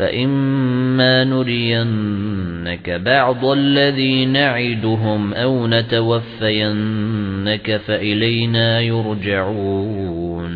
فَإِمَّا نُرِيَنَّكَ بَعْضَ الَّذِي نَعِدُهُمْ أَوْ نَتَوَفَّيَنَّكَ فَإِلَيْنَا يُرْجَعُونَ